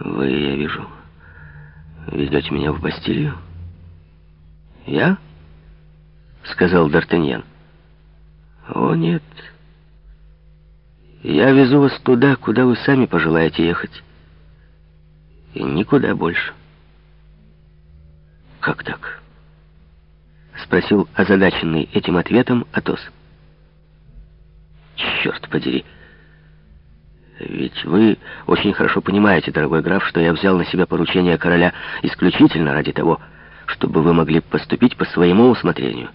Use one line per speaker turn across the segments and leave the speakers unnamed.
Вы, я вижу, везете меня в Бастилию? Я? Сказал Д'Артаньян. О, нет. Я везу вас туда, куда вы сами пожелаете ехать. И никуда больше. Как так? Спросил озадаченный этим ответом Атос. Черт подери! Ведь вы очень хорошо понимаете, дорогой граф, что я взял на себя поручение короля исключительно ради того, чтобы вы могли поступить по своему усмотрению.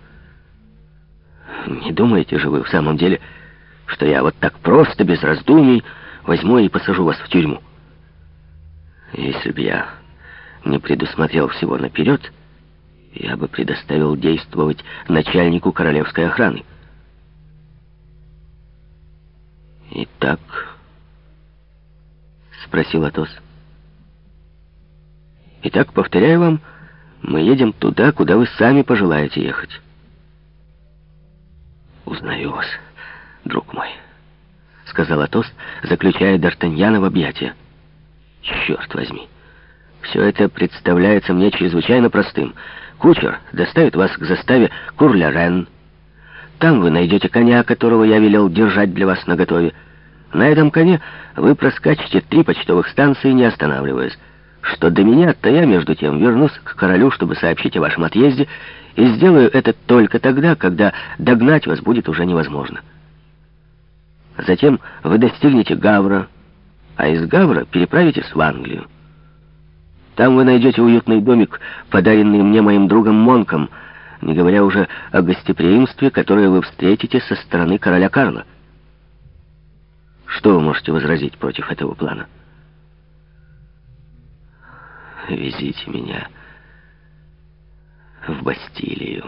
Не думаете же вы в самом деле, что я вот так просто, без раздумий, возьму и посажу вас в тюрьму? Если бы я не предусмотрел всего наперед, я бы предоставил действовать начальнику королевской охраны. Итак спросил Атос. Итак, повторяю вам, мы едем туда, куда вы сами пожелаете ехать. Узнаю вас, друг мой, сказал Атос, заключая Д'Артаньяна в объятия. Черт возьми, все это представляется мне чрезвычайно простым. Кучер доставит вас к заставе Курля-Рен. Там вы найдете коня, которого я велел держать для вас наготове. На этом коне вы проскачете три почтовых станции, не останавливаясь. Что до меня, то я, между тем, вернусь к королю, чтобы сообщить о вашем отъезде, и сделаю это только тогда, когда догнать вас будет уже невозможно. Затем вы достигнете Гавра, а из Гавра переправитесь в Англию. Там вы найдете уютный домик, подаренный мне моим другом Монком, не говоря уже о гостеприимстве, которое вы встретите со стороны короля Карла. Что вы можете возразить против этого плана? Везите меня в Бастилию,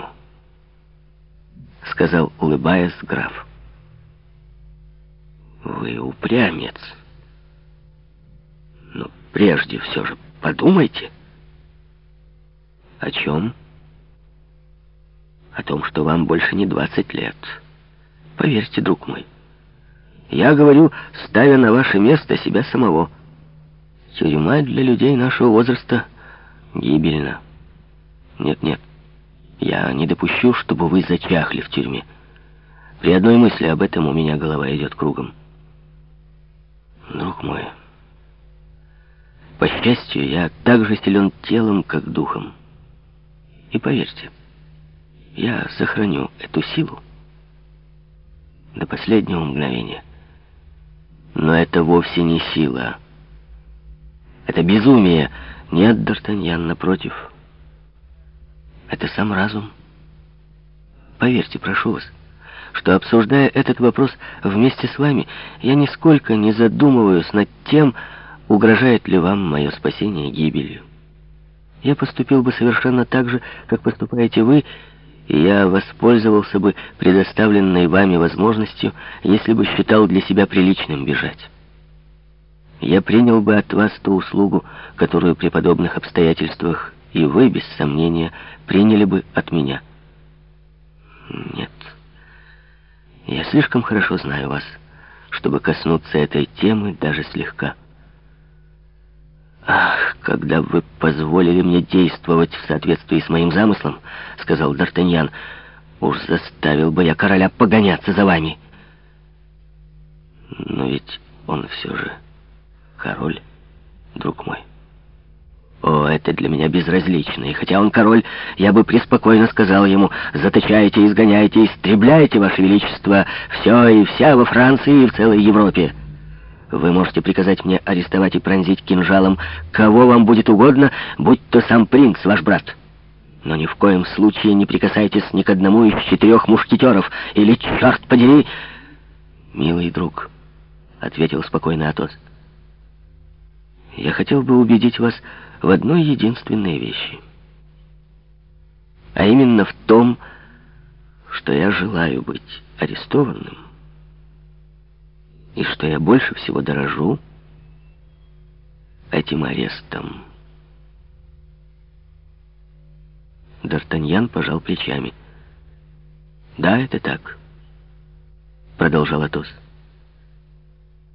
сказал, улыбаясь, граф. Вы упрямец. Но прежде все же подумайте. О чем? О том, что вам больше не двадцать лет. Поверьте, друг мой. Я говорю, ставя на ваше место себя самого. Тюрьма для людей нашего возраста гибельна. Нет-нет, я не допущу, чтобы вы зачахли в тюрьме. При одной мысли об этом у меня голова идет кругом. Друг мой, по счастью, я так же силен телом, как духом. И поверьте, я сохраню эту силу до последнего мгновения. Но это вовсе не сила. Это безумие. Нет, Д'Артаньян, напротив. Это сам разум. Поверьте, прошу вас, что, обсуждая этот вопрос вместе с вами, я нисколько не задумываюсь над тем, угрожает ли вам мое спасение гибелью. Я поступил бы совершенно так же, как поступаете вы, я воспользовался бы предоставленной вами возможностью, если бы считал для себя приличным бежать. Я принял бы от вас ту услугу, которую при подобных обстоятельствах и вы, без сомнения, приняли бы от меня. Нет, я слишком хорошо знаю вас, чтобы коснуться этой темы даже слегка. «Ах, когда вы позволили мне действовать в соответствии с моим замыслом, — сказал Д'Артаньян, — уж заставил бы я короля погоняться за вами». Но ведь он все же король, друг мой. О, это для меня безразлично, и хотя он король, я бы преспокойно сказал ему, заточайте, изгоняйте, истребляйте, ваше величество, все и вся во Франции и в целой Европе. Вы можете приказать мне арестовать и пронзить кинжалом кого вам будет угодно, будь то сам принц, ваш брат. Но ни в коем случае не прикасайтесь ни к одному из четырех мушкетеров, или, черт подери... «Милый друг», — ответил спокойно Атос, — «я хотел бы убедить вас в одной единственной вещи. А именно в том, что я желаю быть арестованным и что я больше всего дорожу этим арестом. Д'Артаньян пожал плечами. «Да, это так», — продолжал Атос.